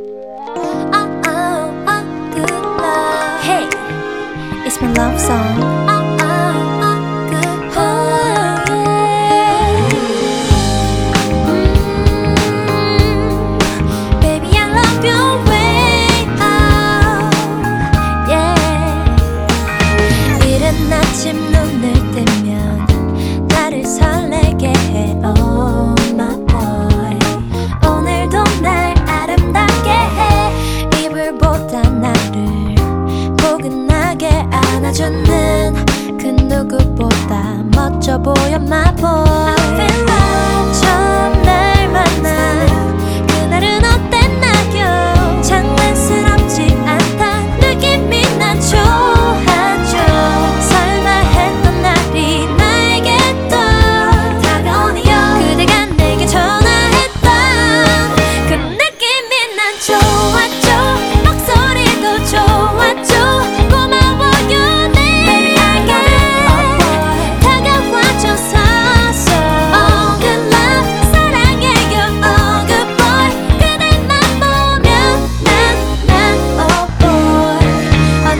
Oh, oh, oh, good love. Hey, it's my love song. untouchable